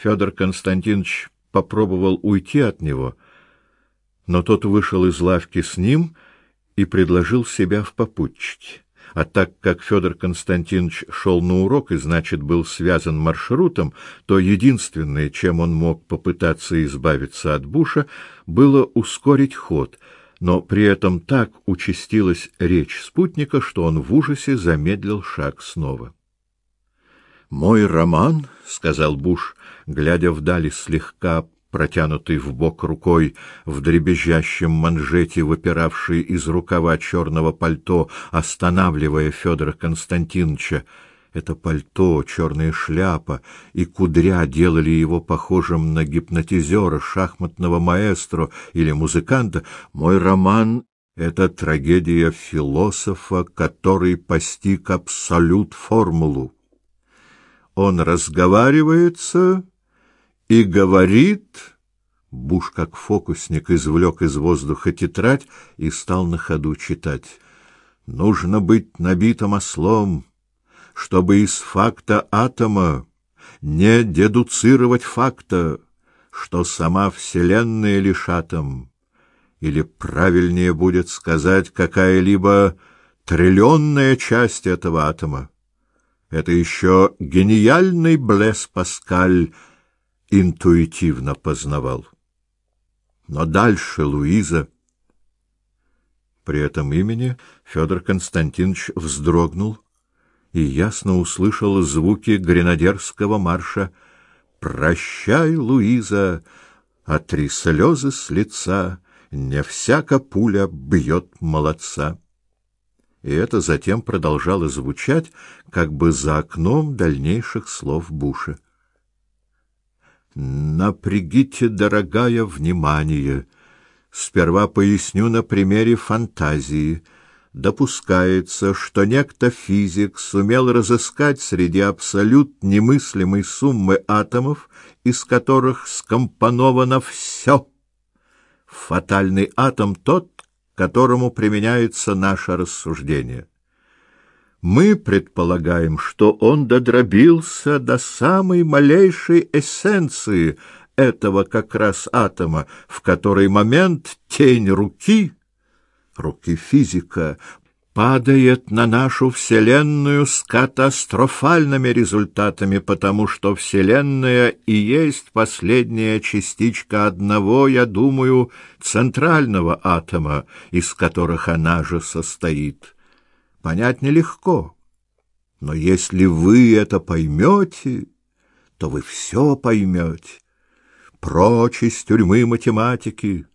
Федор Константинович попробовал уйти от него, но тот вышел из лавки с ним и предложил себя в попутчике. А так как Федор Константинович шел на урок и, значит, был связан маршрутом, то единственное, чем он мог попытаться избавиться от Буша, было ускорить ход, но при этом так участилась речь спутника, что он в ужасе замедлил шаг снова. «Мой роман», — сказал Буш, глядя вдали слегка протянутый в бок рукой, в дребезжащем манжете, выпиравший из рукава черного пальто, останавливая Федора Константиновича. Это пальто, черная шляпа и кудря делали его похожим на гипнотизера, шахматного маэстро или музыканта. Мой роман — это трагедия философа, который постиг абсолют формулу. Он разговаривается и говорит... Буш, как фокусник, извлек из воздуха тетрадь и стал на ходу читать. Нужно быть набитым ослом, чтобы из факта атома не дедуцировать факта, что сама Вселенная лишь атом, или правильнее будет сказать какая-либо триллионная часть этого атома. Это еще гениальный Блес Паскаль интуитивно познавал. Но дальше Луиза... При этом имени Федор Константинович вздрогнул и ясно услышал звуки гренадерского марша «Прощай, Луиза!» А три слезы с лица не всяка пуля бьет молодца. И это затем продолжало звучать, как бы за окном дальнейших слов Буша. Напрягите, дорогая, внимание. Сперва поясню на примере фантазии. Допускается, что некто физик сумел разыскать среди абсолют немыслимой суммы атомов, из которых скомпоновано все. Фатальный атом тот, которому применяется наше рассуждение. Мы предполагаем, что он додробился до самой малейшей эссенции этого как раз атома, в который момент тень руки, руки физика, падает на нашу Вселенную с катастрофальными результатами, потому что Вселенная и есть последняя частичка одного, я думаю, центрального атома, из которых она же состоит понять нелегко. Но если вы это поймете, то вы все поймете. Прочь из тюрьмы математики,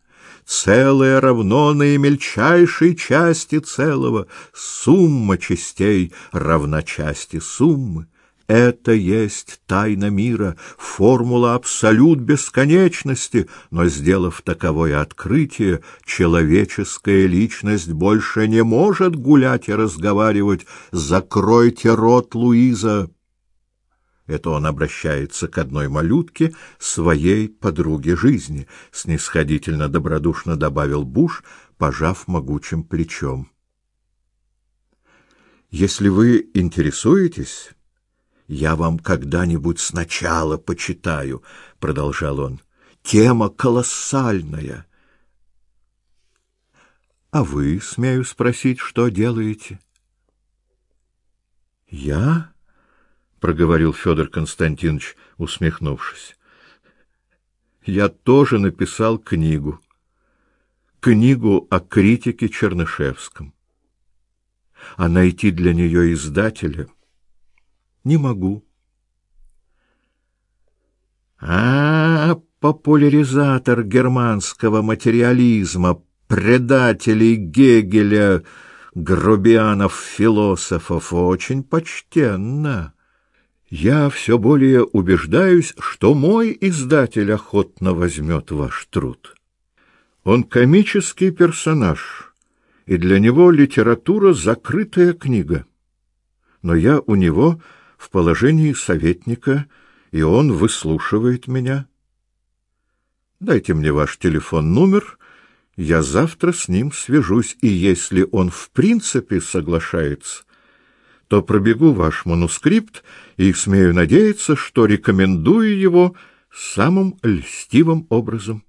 целое равно наимельчайшей части целого, сумма частей равна части суммы. Это есть тайна мира, формула абсолют бесконечности, но, сделав таковое открытие, человеческая личность больше не может гулять и разговаривать. Закройте рот, Луиза! Это он обращается к одной малютке, своей подруге жизни, снисходительно добродушно добавил Буш, пожав могучим плечом. Если вы интересуетесь, я вам когда-нибудь сначала почитаю, продолжал он. Тема колоссальная. А вы, смею спросить, что делаете? Я? Проговорил Федор Константинович, усмехнувшись. Я тоже написал книгу. Книгу о критике Чернышевском. А найти для нее издателя не могу. А, популяризатор германского материализма, предателей Гегеля, грубианов, философов, очень почтенно. Я все более убеждаюсь, что мой издатель охотно возьмет ваш труд. Он комический персонаж, и для него литература — закрытая книга. Но я у него в положении советника, и он выслушивает меня. Дайте мне ваш телефон-номер, я завтра с ним свяжусь, и если он в принципе соглашается, то пробегу ваш манускрипт и смею надеяться, что рекомендую его самым льстивым образом.